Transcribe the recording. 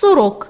سرك